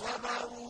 صَبَرُوا